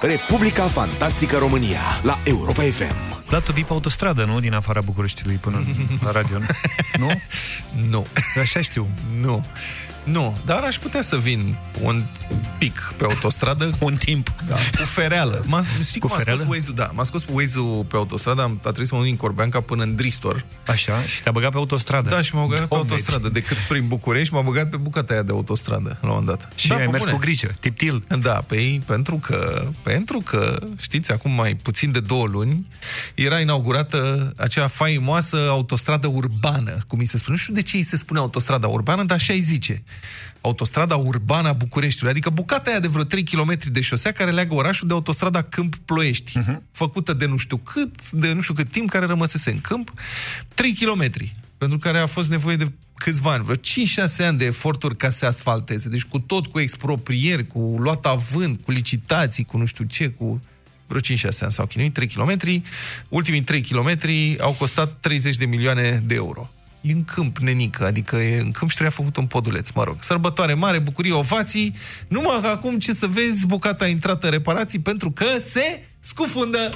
Republica Fantastică România la Europa FM. Vlad, tu vii pe autostradă, nu? Din afara Bucureștiului până la radio, nu? Nu. Așa știu. Nu. Nu, dar aș putea să vin un pic pe autostradă. un timp. Da, cu fereală. M-a, știi Cu cum a scos fereală? Waze-ul? Da, m-a scos Waze-ul pe autostradă, am, a trebuit să mă duc din Corbeanca până în Dristor. Așa, și te-a băgat pe autostradă. Da, și m-a băgat pe Doamne, autostradă. Decât prin București, m-a băgat pe bucata aia de autostradă, la un moment dat. Și da, ai pe mers bune. cu grijă, tiptil. Da, pe ei, pentru că, pentru că, știți, acum mai puțin de două luni, era inaugurată acea faimoasă autostradă urbană, cum îi se spune. Nu știu de ce îi se spune autostrada urbană, dar așa îi zice. Autostrada urbană a Bucureștiului, adică bucata aia de vreo 3 km de șosea care leagă orașul de autostrada Câmp-Ploiești, făcută de nu știu cât, de nu știu cât timp, care rămăsese în câmp, 3 km, pentru care a fost nevoie de câțiva ani, vreo 5-6 ani de eforturi ca să se asfalteze. Deci cu tot, cu exproprieri, cu luat avânt, cu licitații, cu nu știu ce, cu vreo 5-6 ani s-au chinuit, 3 km. Ultimii 3 km au costat 30 de milioane de euro. E în câmp, nenică, adică e în câmp și trebuia făcut un poduleț, mă rog. Sărbătoare mare, bucurie, ovații. Numai că acum, ce să vezi, bucata a intrat în reparații pentru că se scufundă.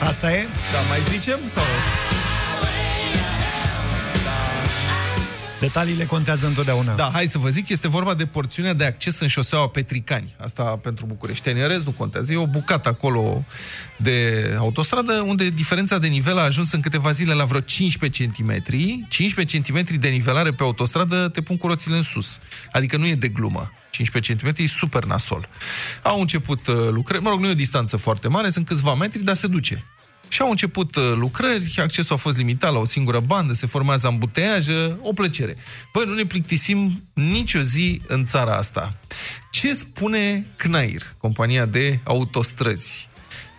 Asta e? Da, mai zicem? Sau... Detaliile contează întotdeauna. Da, hai să vă zic, este vorba de porțiunea de acces în șoseaua Petricani. Asta pentru bucureșteni. În rest nu contează. E o bucată acolo de autostradă unde diferența de nivel a ajuns în câteva zile la vreo 15 cm. 15 cm de nivelare pe autostradă te pun cu roțile în sus. Adică nu e de glumă. 15 cm e super nasol. Au început uh, lucrări, mă rog, nu e o distanță foarte mare, sunt câțiva metri, dar se duce. Și au început uh, lucrări, accesul a fost limitat la o singură bandă, se formează ambuteiajă, o plăcere. Băi, nu ne plictisim nicio zi în țara asta. Ce spune CNAIR, compania de autostrăzi?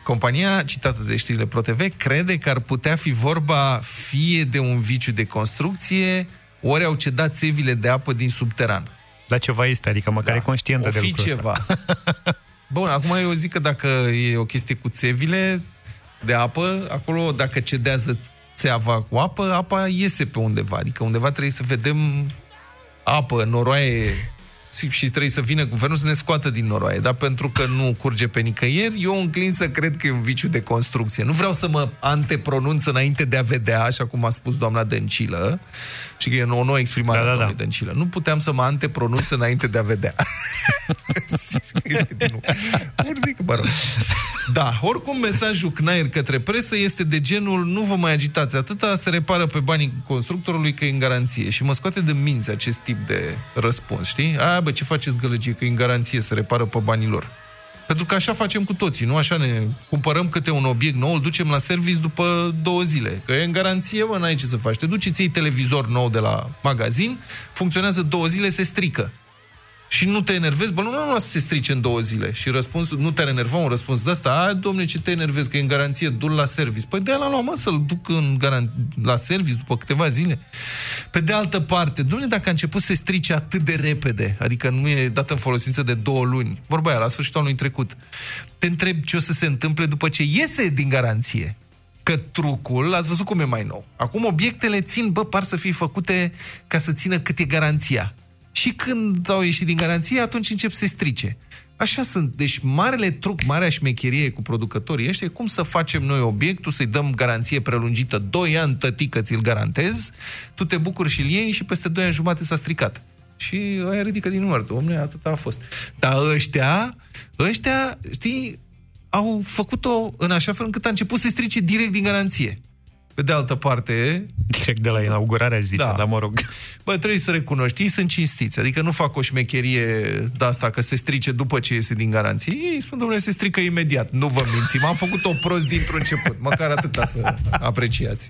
Compania, citată de știrile ProTV, crede că ar putea fi vorba fie de un viciu de construcție, ori au cedat țevile de apă din subteran. Dar ceva este, adică măcar e conștientă o de fi lucrul ceva. Bun, acum eu zic că dacă e o chestie cu țevile de apă, acolo dacă cedează țeava cu apă, apa iese pe undeva. Adică undeva trebuie să vedem apă, noroaie și trebuie să vină guvernul să ne scoată din noroaie, dar pentru că nu curge pe nicăieri, eu înclin să cred că e un viciu de construcție. Nu vreau să mă antepronunț înainte de a vedea, așa cum a spus doamna Dăncilă, și că e o nouă exprimare Da, da, da, da, doamnei da. Dăncilă. Nu puteam să mă antepronunț înainte de a vedea. Ori zic, mă rog. Da, oricum mesajul CNAIR către presă este de genul nu vă mai agitați atâta, se repară pe banii constructorului că e în garanție. Și mă scoate de minți acest tip de răspuns, știi? A, bă, ce faceți gălăgie, că e în garanție, se repară pe banii lor. Pentru că așa facem cu toții, nu? Așa ne cumpărăm câte un obiect nou, îl ducem la service după două zile. Că e în garanție, mă, n-ai ce să faci. Te duci, îți iei televizor nou de la magazin, funcționează două zile, se strică. Și nu te enervezi, bă, nu, nu, nu, să se strice în două zile. Și răspunsul, nu te-ar enerva un răspuns de ăsta, a, domne, ce te enervezi, că e în garanție, du la service. Păi de la luat, mă, să-l duc în garan- la service după câteva zile. Pe de altă parte, domne, dacă a început să se strice atât de repede, adică nu e dată în folosință de două luni, vorba aia, la sfârșitul anului trecut, te întreb ce o să se întâmple după ce iese din garanție. Că trucul, ați văzut cum e mai nou. Acum obiectele țin, bă, par să fie făcute ca să țină cât e garanția. Și când au ieșit din garanție, atunci încep să se strice. Așa sunt. Deci marele truc, marea șmecherie cu producătorii ăștia e cum să facem noi obiectul, să-i dăm garanție prelungită 2 ani, tătică, ți-l garantez, tu te bucuri și-l iei și peste 2 ani jumate s-a stricat. Și aia ridică din număr. Dom'le, atât a fost. Dar ăștia, ăștia, știi, au făcut-o în așa fel încât a început să se strice direct din garanție. Pe de altă parte... Direct de la inaugurare, aș zice, da. dar mă rog. Bă, trebuie să recunoști, ei sunt cinstiți. Adică nu fac o șmecherie de asta că se strice după ce iese din garanție. Ei spun, domnule, se strică imediat. Nu vă mințim. Am făcut-o prost dintr-un început. Măcar atâta să apreciați.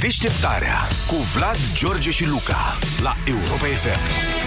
Deșteptarea cu Vlad, George și Luca la Europa FM.